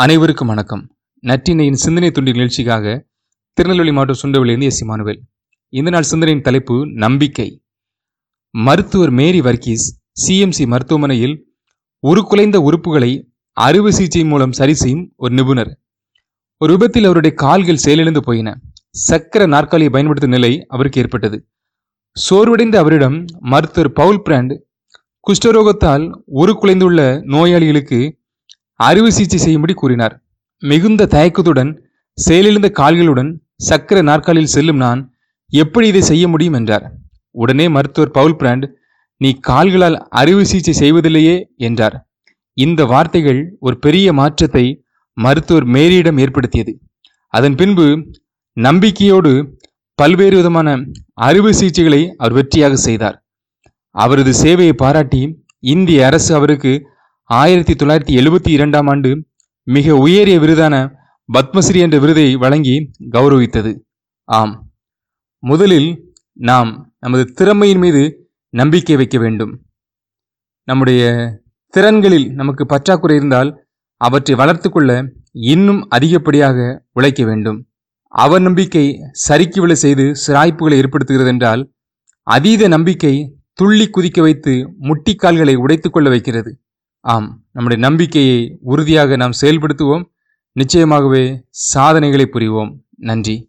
அனைவருக்கும் வணக்கம். நற்றினையின் சிந்தனை துண்டி நிகழ்ச்சிக்காக திருநெல்வேலி மாவட்டம் சுண்டவளியிலிருந்து எஸ். இமானுவேல். இந்த நாள் சிந்தனையின் தலைப்பு நம்பிக்கை. மருத்துவர் மேரி வர்கீஸ் சிஎம்சி மருத்துவமனையில் உருக்குலைந்த உறுப்புகளை அறுவை சிகிச்சை மூலம் சரி செய்யும் ஒரு நிபுணர். ஒரு விபத்தில் அவருடைய கால்கள் செயலிழந்து போயின. சக்கர நாற்காலியை பயன்படுத்தும் நிலை அவருக்கு ஏற்பட்டது. சோர்வடைந்த அவரிடம் மருத்துவர் பவுல் பிராண்ட் குஷ்டரோகத்தால் உருக்குலைந்துள்ள நோயாளிகளுக்கு அறுவை சிகிச்சை செய்யும்படி கூறினார். மிகுந்த தயக்கத்துடன் செயலிழந்த கால்களுடன் சக்கர நாற்காலில் செல்லும் நான் எப்படி இதை செய்ய முடியும் என்றார். உடனே மருத்துவர் பவுல் பிராண்ட் நீ கால்களால் அறுவை சிகிச்சை செய்வதில்லையே என்றார். இந்த வார்த்தைகள் ஒரு பெரிய மாற்றத்தை மருத்துவர் மேரியிடம் ஏற்படுத்தியது. அதன் பின்பு நம்பிக்கையோடு பல்வேறு விதமான அறுவை சிகிச்சைகளை அவர் வெற்றியாக செய்தார். அவரது சேவையை பாராட்டி இந்திய அரசு அவருக்கு ஆயிரத்தி தொள்ளாயிரத்தி எழுபத்தி இரண்டாம் ஆண்டு மிக உயரிய விருதான பத்மஸ்ரீ என்ற விருதை வழங்கி கௌரவித்தது. ஆம். முதலில் நாம் நமது திறமையின் மீது நம்பிக்கை வைக்க வேண்டும். நம்முடைய திறன்களில் நமக்கு பற்றாக்குறை இருந்தால் அவற்றை வளர்த்துக்கொள்ள இன்னும் அதிகப்படியாக உழைக்க வேண்டும். அவர் சறுக்கி விழ செய்து சிராய்ப்புகளை ஏற்படுத்துகிறது என்றால் அதீத நம்பிக்கை துள்ளி குதிக்க வைத்து முட்டிக்கால்களை உடைத்துக்கொள்ள வைக்கிறது. ஆம் நம்முடைய நம்பிக்கையை உறுதியாக நாம் செயல்படுத்துவோம். நிச்சயமாகவே சாதனைகளை புரிவோம். நன்றி.